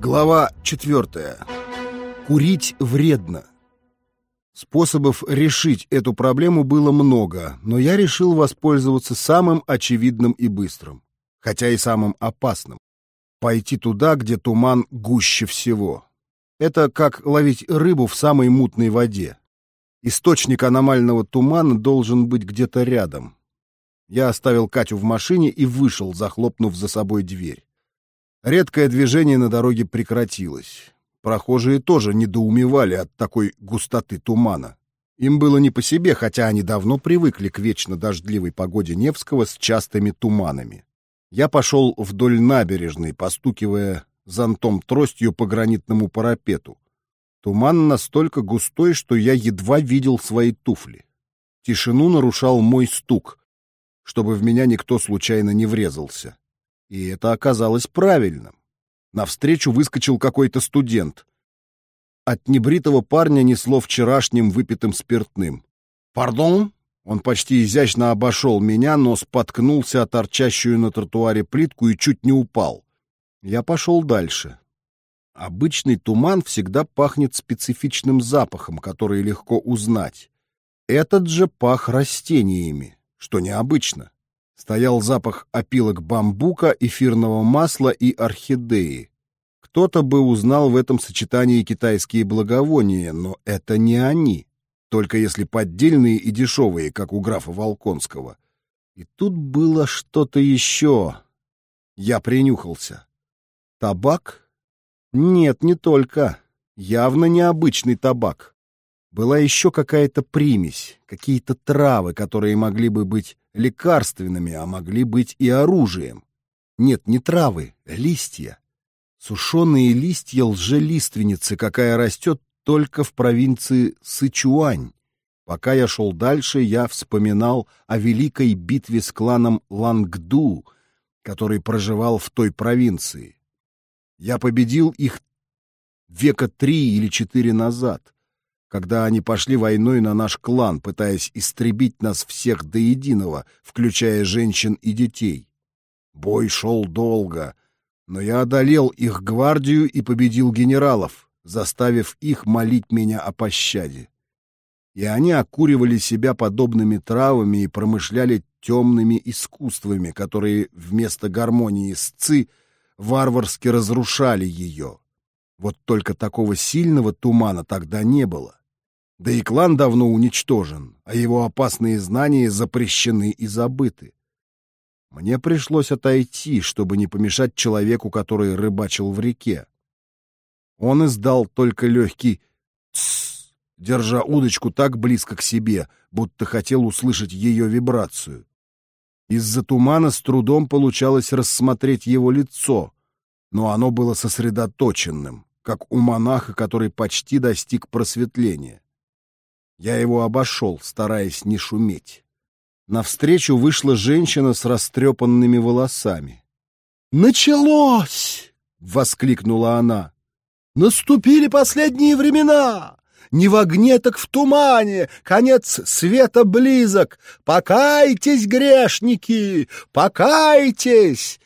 Глава 4. Курить вредно. Способов решить эту проблему было много, но я решил воспользоваться самым очевидным и быстрым, хотя и самым опасным. Пойти туда, где туман гуще всего. Это как ловить рыбу в самой мутной воде. Источник аномального тумана должен быть где-то рядом. Я оставил Катю в машине и вышел, захлопнув за собой дверь. Редкое движение на дороге прекратилось. Прохожие тоже недоумевали от такой густоты тумана. Им было не по себе, хотя они давно привыкли к вечно дождливой погоде Невского с частыми туманами. Я пошел вдоль набережной, постукивая зонтом тростью по гранитному парапету. Туман настолько густой, что я едва видел свои туфли. Тишину нарушал мой стук, чтобы в меня никто случайно не врезался. И это оказалось правильным. Навстречу выскочил какой-то студент. От небритого парня несло вчерашним выпитым спиртным. «Пардон?» Он почти изящно обошел меня, но споткнулся о торчащую на тротуаре плитку и чуть не упал. Я пошел дальше. Обычный туман всегда пахнет специфичным запахом, который легко узнать. Этот же пах растениями, что необычно стоял запах опилок бамбука, эфирного масла и орхидеи. Кто-то бы узнал в этом сочетании китайские благовония, но это не они, только если поддельные и дешевые, как у графа Волконского. И тут было что-то еще. Я принюхался. Табак? Нет, не только. Явно необычный табак была еще какая-то примесь, какие-то травы, которые могли бы быть лекарственными, а могли быть и оружием. Нет, не травы, листья. Сушеные листья лжелиственницы, какая растет только в провинции Сычуань. Пока я шел дальше, я вспоминал о великой битве с кланом Лангду, который проживал в той провинции. Я победил их века три или четыре назад — когда они пошли войной на наш клан, пытаясь истребить нас всех до единого, включая женщин и детей. Бой шел долго, но я одолел их гвардию и победил генералов, заставив их молить меня о пощаде. И они окуривали себя подобными травами и промышляли темными искусствами, которые вместо гармонии с ци варварски разрушали ее. Вот только такого сильного тумана тогда не было. Да и клан давно уничтожен, а его опасные знания запрещены и забыты. Мне пришлось отойти, чтобы не помешать человеку, который рыбачил в реке. Он издал только легкий «тссс», держа удочку так близко к себе, будто хотел услышать ее вибрацию. Из-за тумана с трудом получалось рассмотреть его лицо, но оно было сосредоточенным, как у монаха, который почти достиг просветления. Я его обошел, стараясь не шуметь. Навстречу вышла женщина с растрепанными волосами. «Началось!» — воскликнула она. «Наступили последние времена! Не в огне, так в тумане! Конец света близок! Покайтесь, грешники! Покайтесь!»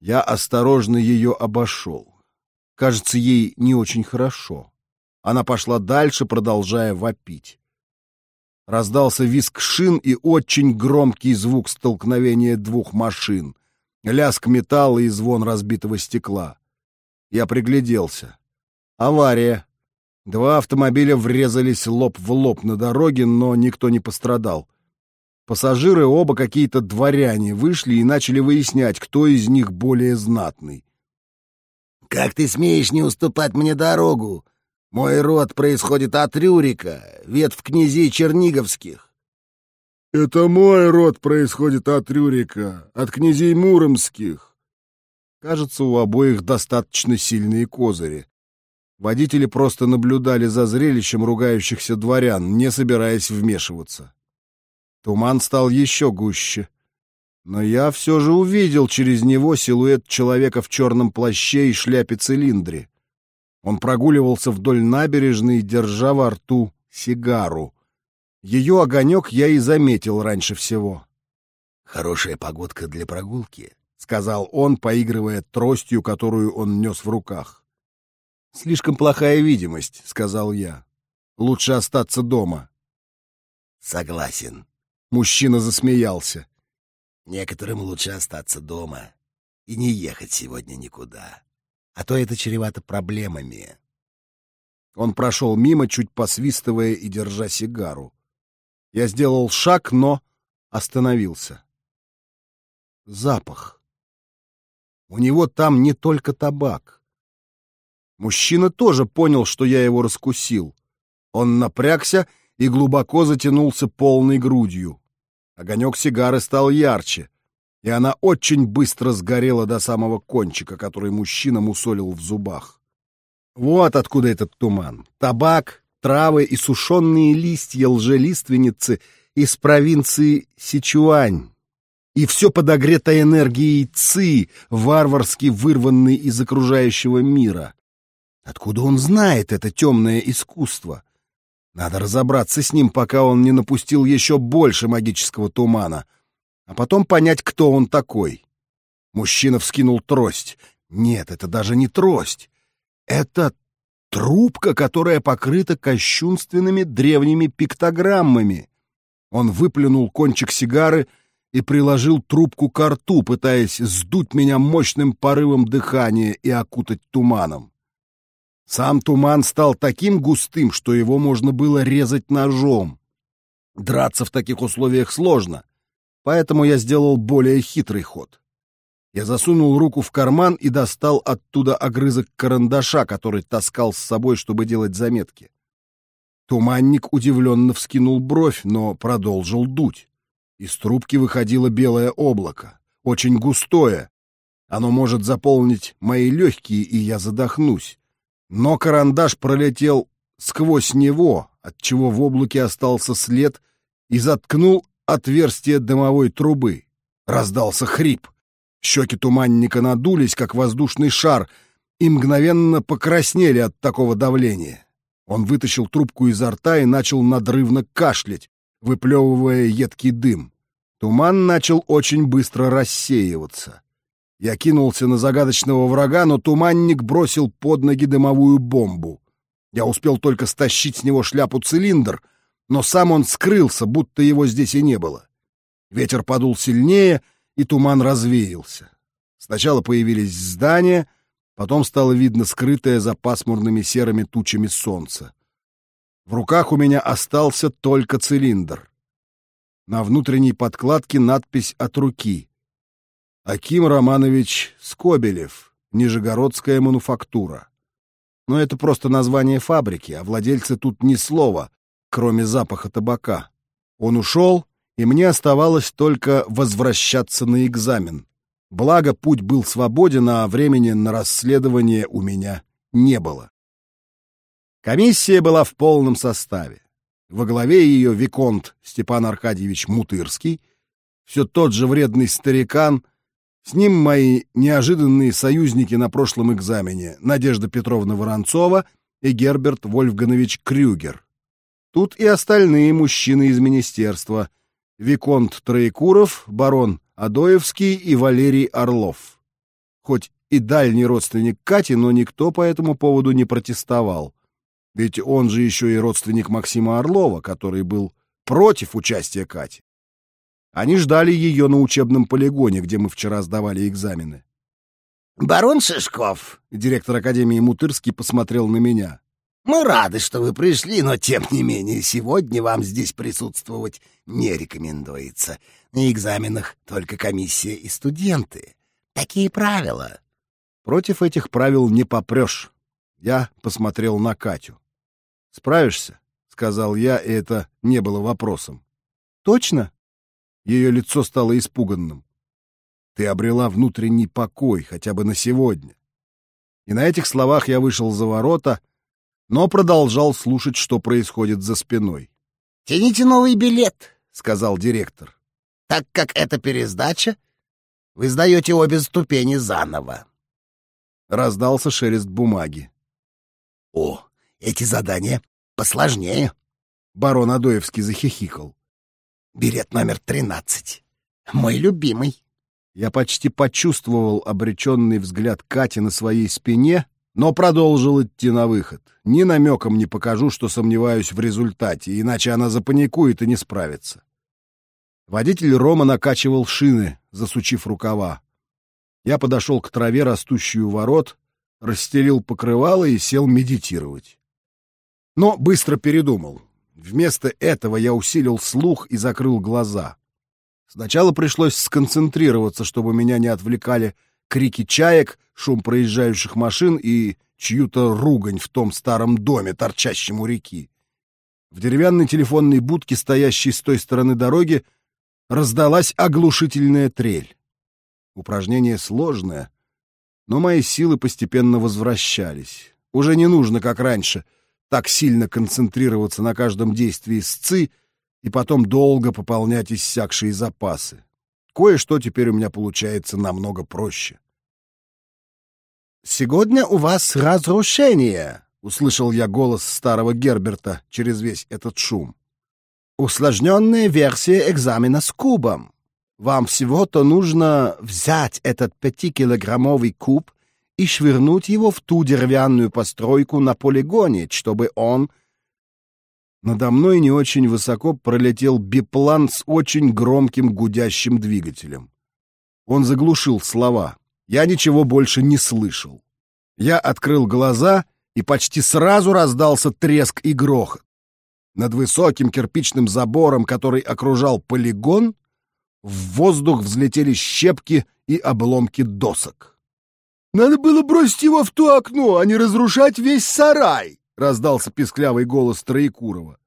Я осторожно ее обошел. Кажется, ей не очень хорошо. Она пошла дальше, продолжая вопить. Раздался визг шин и очень громкий звук столкновения двух машин. Лязг металла и звон разбитого стекла. Я пригляделся. Авария. Два автомобиля врезались лоб в лоб на дороге, но никто не пострадал. Пассажиры оба какие-то дворяне вышли и начали выяснять, кто из них более знатный. «Как ты смеешь не уступать мне дорогу?» Мой род происходит от Рюрика, ветвь князей Черниговских. Это мой род происходит от Рюрика, от князей Муромских. Кажется, у обоих достаточно сильные козыри. Водители просто наблюдали за зрелищем ругающихся дворян, не собираясь вмешиваться. Туман стал еще гуще. Но я все же увидел через него силуэт человека в черном плаще и шляпе-цилиндре. Он прогуливался вдоль набережной, держа во рту сигару. Ее огонек я и заметил раньше всего. «Хорошая погодка для прогулки», — сказал он, поигрывая тростью, которую он нес в руках. Слишком плохая видимость, сказал я. Лучше остаться дома. Согласен. Мужчина засмеялся. Некоторым лучше остаться дома и не ехать сегодня никуда, а то это чревато проблемами. Он прошел мимо, чуть посвистывая и держа сигару. Я сделал шаг, но остановился. Запах. У него там не только табак. Мужчина тоже понял, что я его раскусил. Он напрягся и глубоко затянулся полной грудью. Огонек сигары стал ярче, и она очень быстро сгорела до самого кончика, который мужчина мусолил в зубах. Вот откуда этот туман. Табак, травы и сушеные листья лжелиственницы из провинции Сичуань. И все подогрето энергией Ци, варварски вырванной из окружающего мира. Откуда он знает это темное искусство? Надо разобраться с ним, пока он не напустил еще больше магического тумана, а потом понять, кто он такой. Мужчина вскинул трость. Нет, это даже не трость. Это трубка, которая покрыта кощунственными древними пиктограммами. Он выплюнул кончик сигары и приложил трубку к рту, пытаясь сдуть меня мощным порывом дыхания и окутать туманом. Сам туман стал таким густым, что его можно было резать ножом. Драться в таких условиях сложно, поэтому я сделал более хитрый ход. Я засунул руку в карман и достал оттуда огрызок карандаша, который таскал с собой, чтобы делать заметки. Туманник удивленно вскинул бровь, но продолжил дуть. Из трубки выходило белое облако, очень густое. Оно может заполнить мои легкие, и я задохнусь. Но карандаш пролетел сквозь него, отчего в облаке остался след, и заткнул отверстие дымовой трубы. Раздался хрип. Щеки туманника надулись, как воздушный шар, и мгновенно покраснели от такого давления. Он вытащил трубку изо рта и начал надрывно кашлять, выплевывая едкий дым. Туман начал очень быстро рассеиваться. Я кинулся на загадочного врага, но туманник бросил под ноги дымовую бомбу. Я успел только стащить с него шляпу-цилиндр, но сам он скрылся, будто его здесь и не было. Ветер подул сильнее, и туман развеялся. Сначала появились здания, потом стало видно скрытое за пасмурными серыми тучами солнце. В руках у меня остался только цилиндр. На внутренней подкладке надпись от руки — Аким Романович Скобелев, Нижегородская мануфактура. Но это просто название фабрики, а владельцы тут ни слова, кроме запаха табака. Он ушел, и мне оставалось только возвращаться на экзамен. Благо, путь был свободен, а времени на расследование у меня не было. Комиссия была в полном составе. Во главе ее Виконт Степан Аркадьевич Мутырский, все тот же вредный старикан, с ним мои неожиданные союзники на прошлом экзамене Надежда Петровна Воронцова и Герберт Вольфганович Крюгер. Тут и остальные мужчины из министерства. Виконт Троекуров, барон Адоевский и Валерий Орлов. Хоть и дальний родственник Кати, но никто по этому поводу не протестовал. Ведь он же еще и родственник Максима Орлова, который был против участия Кати. Они ждали ее на учебном полигоне, где мы вчера сдавали экзамены. «Барон Шишков», — директор Академии Мутырский посмотрел на меня. «Мы рады, что вы пришли, но, тем не менее, сегодня вам здесь присутствовать не рекомендуется. На экзаменах только комиссия и студенты. Такие правила». «Против этих правил не попрешь». Я посмотрел на Катю. «Справишься?» — сказал я, и это не было вопросом. «Точно?» Ее лицо стало испуганным. Ты обрела внутренний покой, хотя бы на сегодня. И на этих словах я вышел за ворота, но продолжал слушать, что происходит за спиной. «Тяните новый билет», — сказал директор. «Так как это пересдача, вы сдаете обе ступени заново». Раздался шелест бумаги. «О, эти задания посложнее», — барон Адоевский захихикал. Билет номер тринадцать. Мой любимый. Я почти почувствовал обреченный взгляд Кати на своей спине, но продолжил идти на выход. Ни намеком не покажу, что сомневаюсь в результате, иначе она запаникует и не справится. Водитель Рома накачивал шины, засучив рукава. Я подошел к траве, растущей у ворот, расстелил покрывало и сел медитировать. Но быстро передумал. Вместо этого я усилил слух и закрыл глаза. Сначала пришлось сконцентрироваться, чтобы меня не отвлекали крики чаек, шум проезжающих машин и чью-то ругань в том старом доме, торчащем у реки. В деревянной телефонной будке, стоящей с той стороны дороги, раздалась оглушительная трель. Упражнение сложное, но мои силы постепенно возвращались. Уже не нужно, как раньше, так сильно концентрироваться на каждом действии сцы и потом долго пополнять иссякшие запасы. Кое-что теперь у меня получается намного проще. «Сегодня у вас разрушение!» — услышал я голос старого Герберта через весь этот шум. «Усложненная версия экзамена с кубом. Вам всего-то нужно взять этот пятикилограммовый куб и швырнуть его в ту деревянную постройку на полигоне, чтобы он надо мной не очень высоко пролетел биплан с очень громким гудящим двигателем. Он заглушил слова. Я ничего больше не слышал. Я открыл глаза, и почти сразу раздался треск и грохот. Над высоким кирпичным забором, который окружал полигон, в воздух взлетели щепки и обломки досок. «Надо было бросить его в то окно, а не разрушать весь сарай!» раздался писклявый голос Троекурова.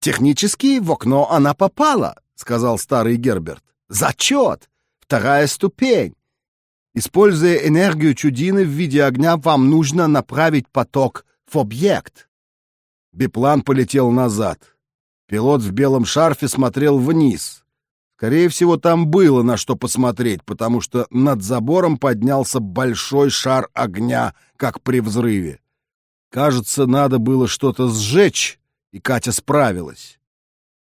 «Технически в окно она попала», — сказал старый Герберт. «Зачет! Вторая ступень. Используя энергию чудины в виде огня, вам нужно направить поток в объект». Биплан полетел назад. Пилот в белом шарфе смотрел вниз. Скорее всего, там было на что посмотреть, потому что над забором поднялся большой шар огня, как при взрыве. Кажется, надо было что-то сжечь, и Катя справилась.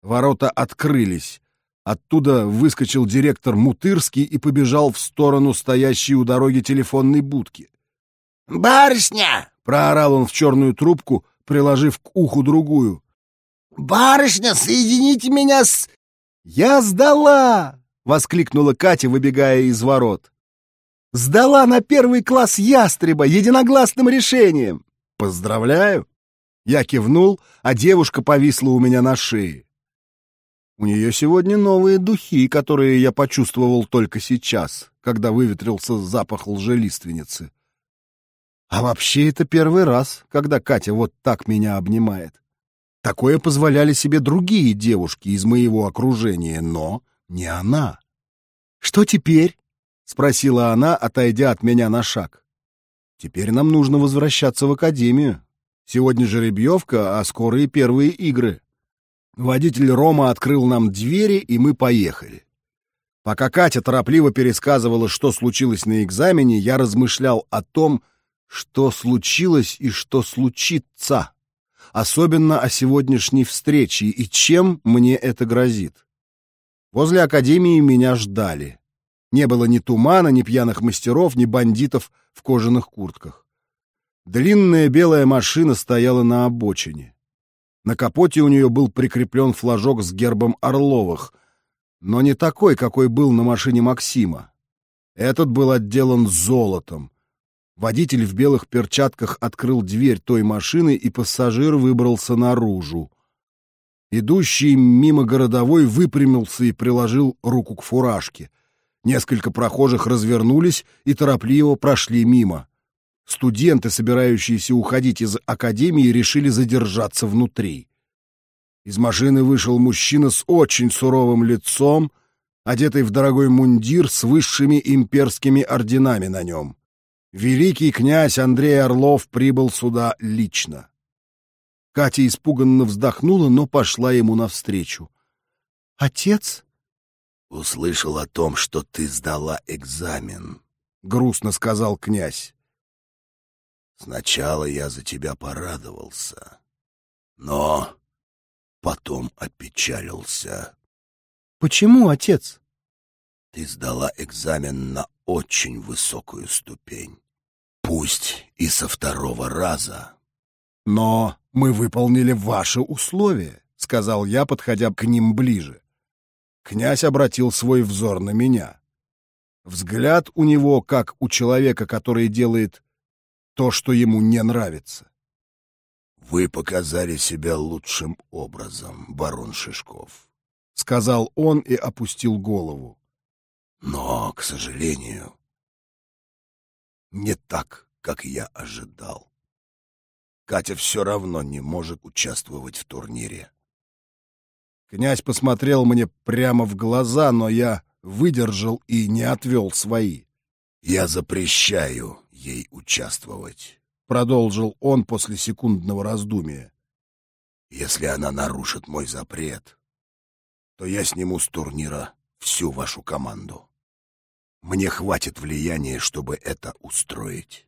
Ворота открылись. Оттуда выскочил директор Мутырский и побежал в сторону стоящей у дороги телефонной будки. «Барышня!» — проорал он в черную трубку, приложив к уху другую. «Барышня, соедините меня с...» «Я сдала!» — воскликнула Катя, выбегая из ворот. «Сдала на первый класс ястреба единогласным решением!» «Поздравляю!» Я кивнул, а девушка повисла у меня на шее. У нее сегодня новые духи, которые я почувствовал только сейчас, когда выветрился запах лжелиственницы. А вообще это первый раз, когда Катя вот так меня обнимает. Такое позволяли себе другие девушки из моего окружения, но не она. «Что теперь?» — спросила она, отойдя от меня на шаг. Теперь нам нужно возвращаться в академию. Сегодня жеребьевка, а скоро и первые игры. Водитель Рома открыл нам двери, и мы поехали. Пока Катя торопливо пересказывала, что случилось на экзамене, я размышлял о том, что случилось и что случится. Особенно о сегодняшней встрече и чем мне это грозит. Возле академии меня ждали. Не было ни тумана, ни пьяных мастеров, ни бандитов в кожаных куртках. Длинная белая машина стояла на обочине. На капоте у нее был прикреплен флажок с гербом Орловых, но не такой, какой был на машине Максима. Этот был отделан золотом. Водитель в белых перчатках открыл дверь той машины, и пассажир выбрался наружу. Идущий мимо городовой выпрямился и приложил руку к фуражке — Несколько прохожих развернулись и торопливо прошли мимо. Студенты, собирающиеся уходить из академии, решили задержаться внутри. Из машины вышел мужчина с очень суровым лицом, одетый в дорогой мундир с высшими имперскими орденами на нем. Великий князь Андрей Орлов прибыл сюда лично. Катя испуганно вздохнула, но пошла ему навстречу. «Отец?» «Услышал о том, что ты сдала экзамен», — грустно сказал князь. «Сначала я за тебя порадовался, но потом опечалился». «Почему, отец?» «Ты сдала экзамен на очень высокую ступень. Пусть и со второго раза. Но мы выполнили ваши условия, сказал я, подходя к ним ближе. Князь обратил свой взор на меня. Взгляд у него, как у человека, который делает то, что ему не нравится. «Вы показали себя лучшим образом, барон Шишков», — сказал он и опустил голову. «Но, к сожалению, не так, как я ожидал. Катя все равно не может участвовать в турнире. Князь посмотрел мне прямо в глаза, но я выдержал и не отвел свои. «Я запрещаю ей участвовать», — продолжил он после секундного раздумия. «Если она нарушит мой запрет, то я сниму с турнира всю вашу команду. Мне хватит влияния, чтобы это устроить».